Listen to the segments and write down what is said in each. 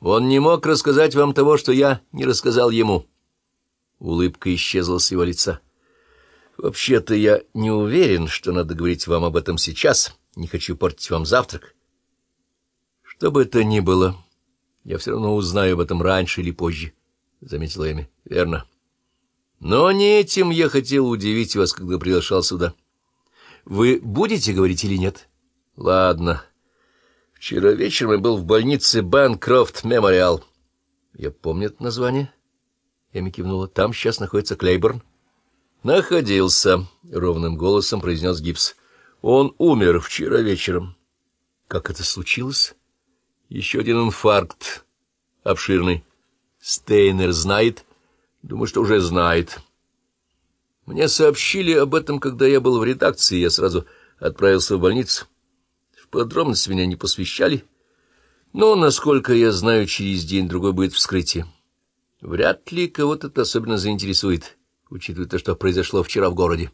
Он не мог рассказать вам того, что я не рассказал ему. Улыбка исчезла с его лица. Вообще-то я не уверен, что надо говорить вам об этом сейчас. Не хочу портить вам завтрак. Что бы это ни было, я все равно узнаю об этом раньше или позже, — заметила Эми. — Верно. Но не этим я хотел удивить вас, когда приглашал сюда. Вы будете говорить или нет? — Ладно. Вчера вечером я был в больнице Банкрофт Мемориал. Я помню это название. Эми кивнула. Там сейчас находится Клейборн. Находился, — ровным голосом произнес Гибс. Он умер вчера вечером. Как это случилось? Еще один инфаркт. Обширный. Стейнер знает? Думаю, что уже знает. Мне сообщили об этом, когда я был в редакции, я сразу отправился в больницу. Подробности меня не посвящали, но, насколько я знаю, через день-другой будет вскрытие. Вряд ли кого-то это особенно заинтересует, учитывая то, что произошло вчера в городе.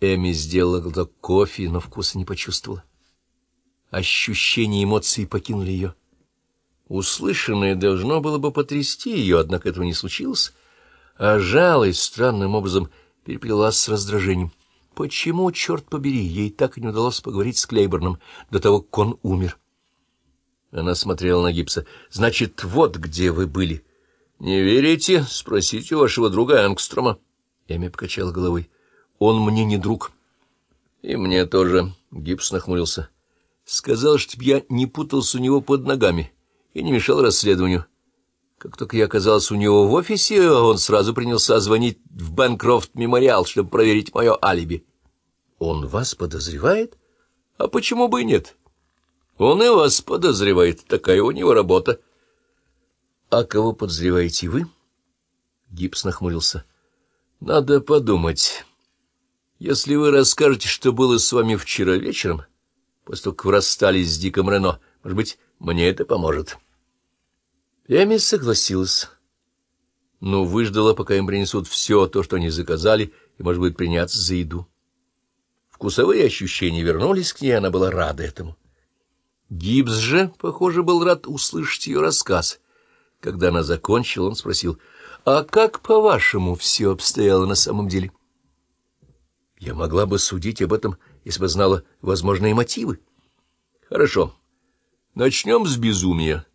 Эми сделала глоток кофе, но вкуса не почувствовала. Ощущения и эмоции покинули ее. Услышанное должно было бы потрясти ее, однако этого не случилось, а жалость странным образом переплелась с раздражением. Почему, черт побери, ей так и не удалось поговорить с Клейборном до того, как он умер? Она смотрела на Гипса. — Значит, вот где вы были. — Не верите? Спросите вашего друга Энгстрома. Эми покачала головой. — Он мне не друг. — И мне тоже. Гипс нахмурился. — Сказал, чтоб я не путался у него под ногами и не мешал расследованию. Как только я оказался у него в офисе, он сразу принялся звонить в Бэнкрофт Мемориал, чтобы проверить мое алиби. Он вас подозревает? А почему бы и нет? Он и вас подозревает, такая у него работа. А кого подозреваете вы? Гипс нахмурился. Надо подумать. Если вы расскажете, что было с вами вчера вечером после того, как вы расстались с Диком Рено. Может быть, мне это поможет. Эми согласилась, но выждала, пока им принесут все то, что они заказали, и, может быть, приняться за еду. Вкусовые ощущения вернулись к ней, она была рада этому. Гибс же, похоже, был рад услышать ее рассказ. Когда она закончила, он спросил, «А как, по-вашему, все обстояло на самом деле?» Я могла бы судить об этом если бы знала возможные мотивы. Хорошо. Начнем с безумия.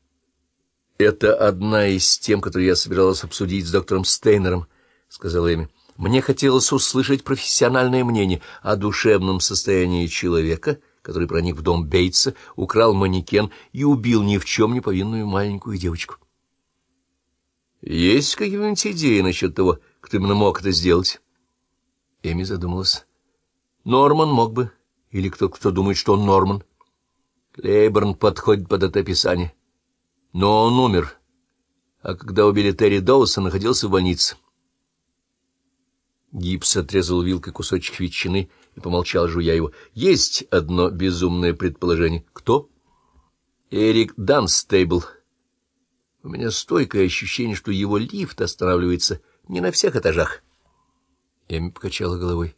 Это одна из тем, которые я собиралась обсудить с доктором Стейнером, — сказала Эми. Мне хотелось услышать профессиональное мнение о душевном состоянии человека, который проник в дом Бейтса, украл манекен и убил ни в чем не повинную маленькую девочку. Есть какие-нибудь идеи насчет того, кто именно мог это сделать? Эми задумалась. Норман мог бы, или кто-то, кто думает, что он Норман. Клейборн подходит под это описание. Но он умер, а когда убили Терри Доуса, находился в больнице. Гипс отрезал вилкой кусочек ветчины и помолчал, жуя его. Есть одно безумное предположение. Кто? Эрик Данстейбл. У меня стойкое ощущение, что его лифт останавливается не на всех этажах. Эми покачала головой.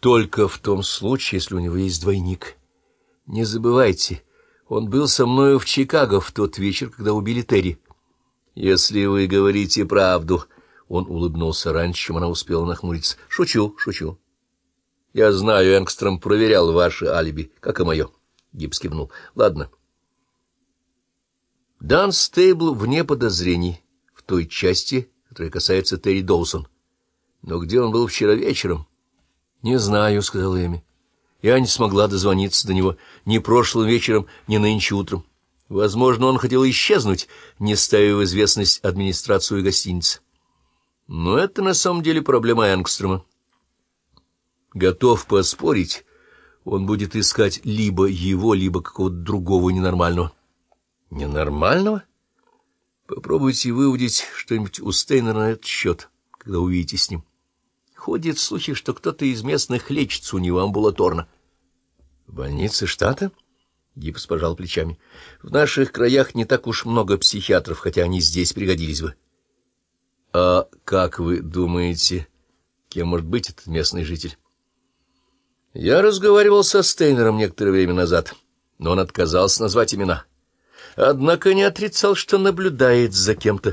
Только в том случае, если у него есть двойник. Не забывайте, он был со мною в Чикаго в тот вечер, когда убили Терри. Если вы говорите правду... Он улыбнулся раньше, чем она успела нахмуриться. Шучу, шучу. Я знаю, Энгстром проверял ваше алиби, как и мое. Гибс кивнул. Ладно. Дан Стейбл вне подозрений в той части, которая касается Терри Доусон. Но где он был вчера вечером? — Не знаю, — сказала Эми. Я не смогла дозвониться до него ни прошлым вечером, ни нынче утром. Возможно, он хотел исчезнуть, не ставя в известность администрацию гостиницы. Но это на самом деле проблема Энгстрома. Готов поспорить, он будет искать либо его, либо какого-то другого ненормального. Ненормального? Попробуйте выудить что-нибудь у Стейнера на этот счет, когда увидите с ним. Ходят слухи, что кто-то из местных лечится у него амбулаторно. — В больнице штата? — Гипс пожал плечами. — В наших краях не так уж много психиатров, хотя они здесь пригодились бы. — А как вы думаете, кем может быть этот местный житель? — Я разговаривал со Стейнером некоторое время назад, но он отказался назвать имена. однако не отрицал, что наблюдает за кем-то,